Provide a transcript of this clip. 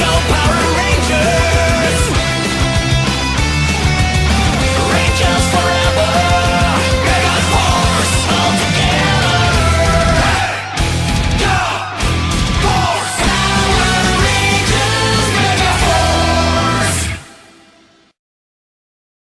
Go Power Rangers!